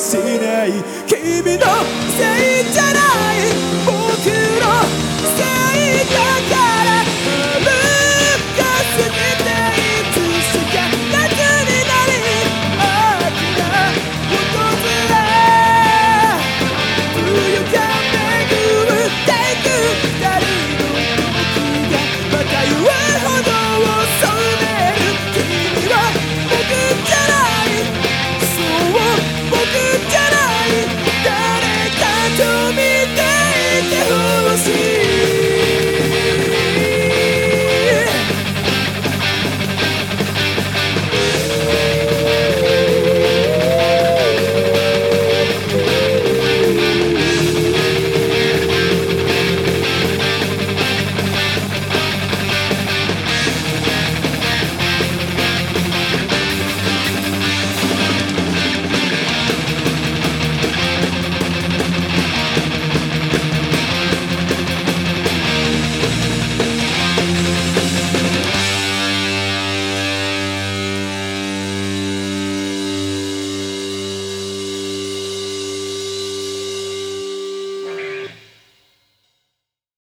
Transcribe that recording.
しない君のせいじゃない